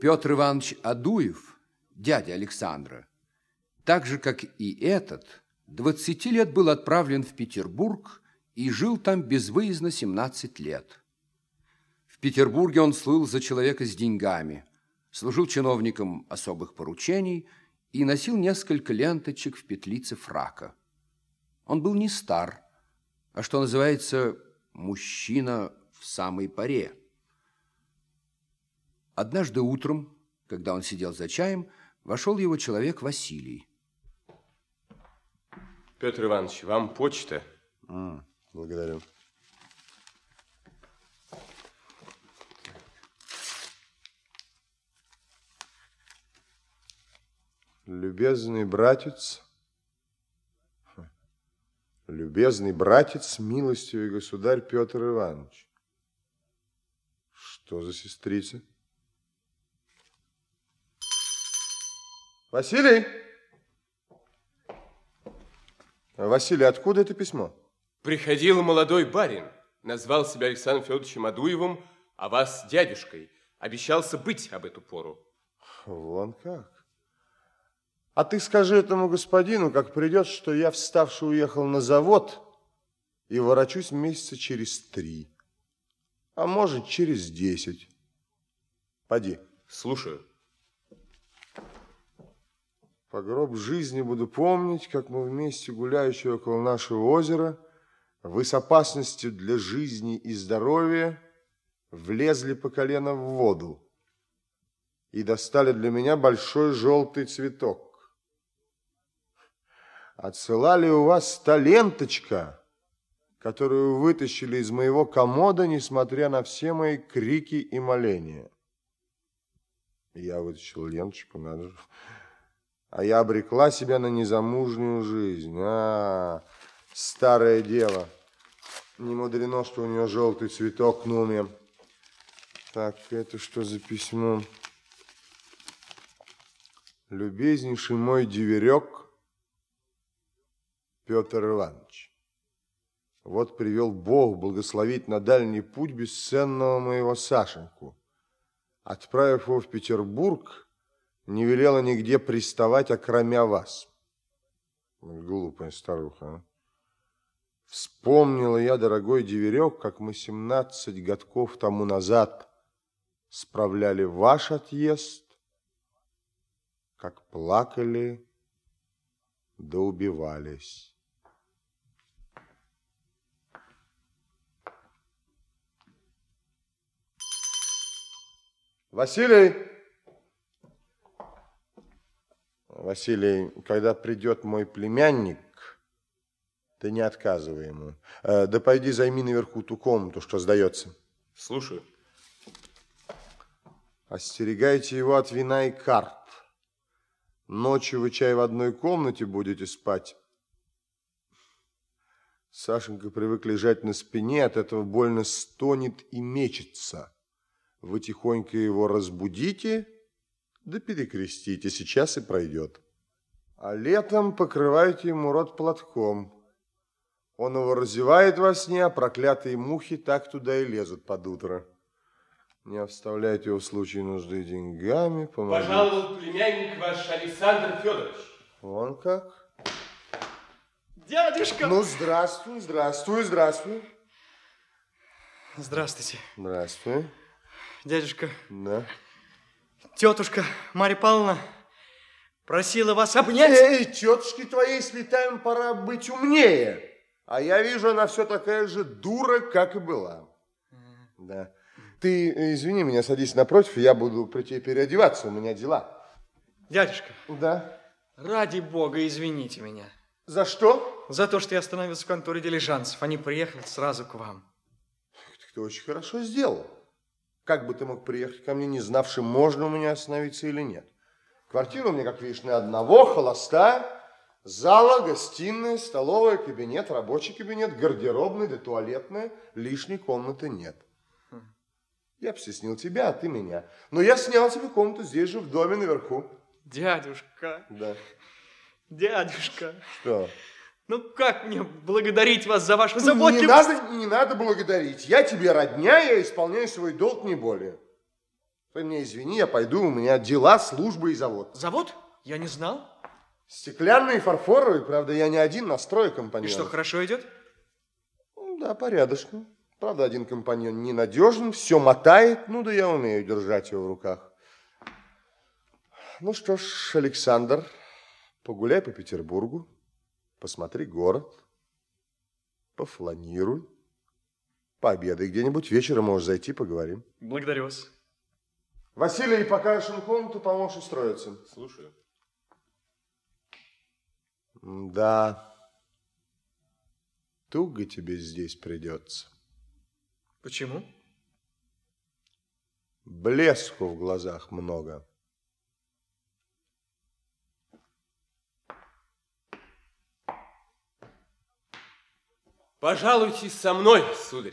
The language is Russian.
Петр Иванович Адуев, дядя Александра, так же, как и этот, 20 лет был отправлен в Петербург и жил там безвыездно 17 лет. В Петербурге он слыл за человека с деньгами, служил чиновником особых поручений и носил несколько ленточек в петлице фрака. Он был не стар, а, что называется, мужчина в самой паре. Однажды утром, когда он сидел за чаем, вошел его человек Василий. Петр Иванович, вам почта. Mm, благодарю. Любезный братец, любезный братец, милостивый государь Петр Иванович. Что за сестрица? Василий! Василий, откуда это письмо? Приходил молодой барин, назвал себя Александром Федоровичем Адуевым, а вас дядюшкой. Обещался быть об эту пору. Вон как. А ты скажи этому господину, как придет, что я вставший уехал на завод и ворочусь месяца через три, а может, через десять. Поди. Слушаю. По гроб жизни буду помнить, как мы вместе гуляющие около нашего озера, вы с опасностью для жизни и здоровья влезли по колено в воду и достали для меня большой желтый цветок. Отсылали у вас та ленточка, которую вытащили из моего комода, несмотря на все мои крики и моления. Я вытащил ленточку, надо же а я обрекла себя на незамужнюю жизнь. А, старое дело. Не мудрено, что у нее желтый цветок на уме. Так, это что за письмо? Любезнейший мой деверек Петр Иванович. Вот привел Бог благословить на дальний путь бесценного моего Сашеньку. Отправив его в Петербург, не велела нигде приставать, окромя вас. Глупая старуха, а? Вспомнила я, дорогой деверек, как мы семнадцать годков тому назад справляли ваш отъезд, как плакали да убивались. Василий! Василий, когда придет мой племянник, ты не отказывай ему. Э, да пойди займи наверху ту комнату, что сдается. Слушаю. Остерегайте его от вина и карт. Ночью вы чай в одной комнате будете спать. Сашенька привык лежать на спине, от этого больно стонет и мечется. Вы тихонько его разбудите да перекрестите, сейчас и пройдет. А летом покрывайте ему рот платком. Он его разевает во сне, а проклятые мухи так туда и лезут под утро. Не оставляйте его в случае нужды деньгами. Помогите. Пожаловал племянник ваш Александр Федорович. Вон как. Дядюшка! Ну, здравствуй, здравствуй, здравствуй. Здравствуйте. Здравствуй. Дядюшка. Да. Тетушка Марья Павловна просила вас обнять. Эй, тетушке твоей с летаем пора быть умнее. А я вижу, она все такая же дура, как и была. Да. Ты, извини меня, садись напротив, я буду при тебе переодеваться, у меня дела. Дядюшка. Да? Ради бога, извините меня. За что? За то, что я остановился в конторе дилижансов. Они приехали сразу к вам. Ты очень хорошо сделал. Как бы ты мог приехать ко мне, не знавшим, можно у меня остановиться или нет? Квартира у меня, как видишь, на одного, холостая. Зала, гостиная, столовая, кабинет, рабочий кабинет, гардеробный да туалетная. Лишней комнаты нет. Я обстеснил тебя, а ты меня. Но я снял тебе комнату здесь же, в доме наверху. Дядюшка. Да. Дядюшка. Что? Ну, как мне благодарить вас за вашу заботу? Не надо, не надо благодарить. Я тебе родня, я исполняю свой долг не более. Ты мне извини, я пойду, у меня дела, служба и завод. Завод? Я не знал. Стеклянный, фарфоровый, правда, я не один, настрой компаньон. И что, хорошо идет? Да, порядочно. Правда, один компаньон ненадежен, все мотает, ну да я умею держать его в руках. Ну что ж, Александр, погуляй по Петербургу, посмотри город, пофланируй, пообедай где-нибудь, вечером можешь зайти, поговорим. Благодарю вас. Василий, покажешь им комнату, поможешь устроиться. Слушаю. Да, туго тебе здесь придется. Почему? Блеску в глазах много. Пожалуйтесь со мной, сударь.